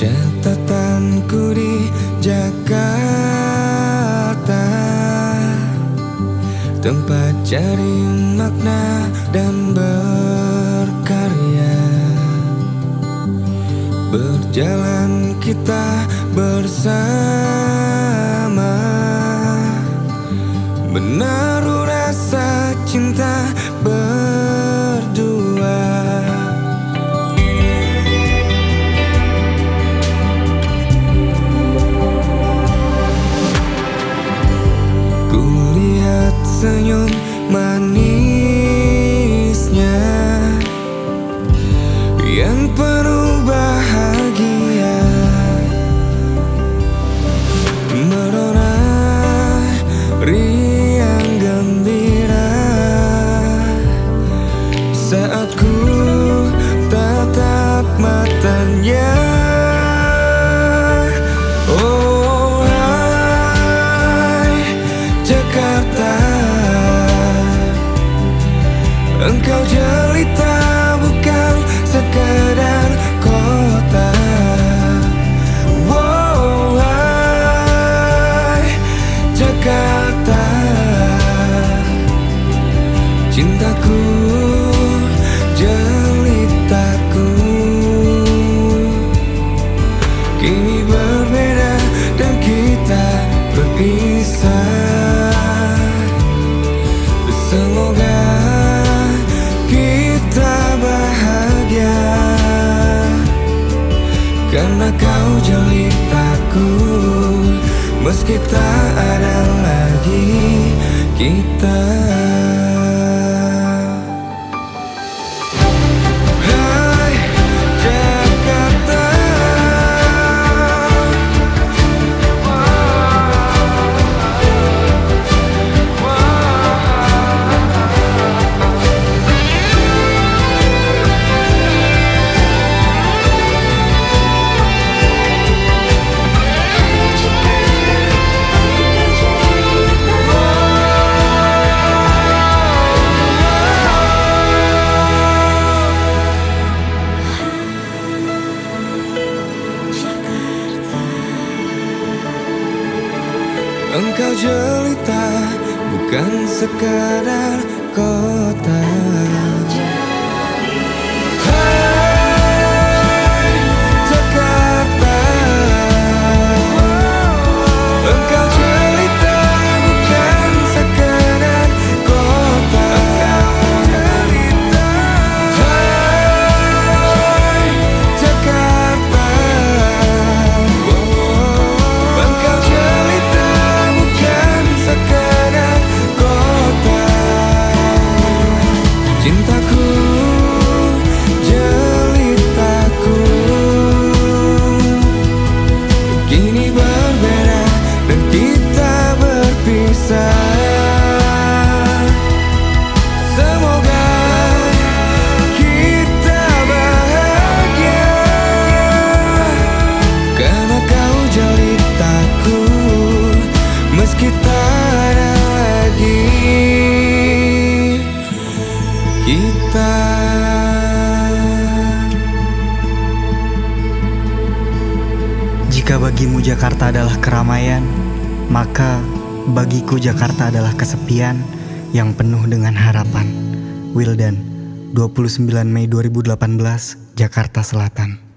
Catatanku di Jakarta. Tempat cari makna dan berkarya. Berjalan kita bersama. Menaruh rasa cinta berdua senyum manisnya Yang penuh bahagia. Merona riang gembira Saat ku tatap matanya. Oh hai Jakarta Karena kau jelitaku Meski tak ada lagi kita Engkau jelita bukan sekadar kota Jika bagimu Jakarta adalah keramaian, maka bagiku Jakarta adalah kesepian yang penuh dengan harapan. Wildan, 29 Mei 2018, Jakarta Selatan.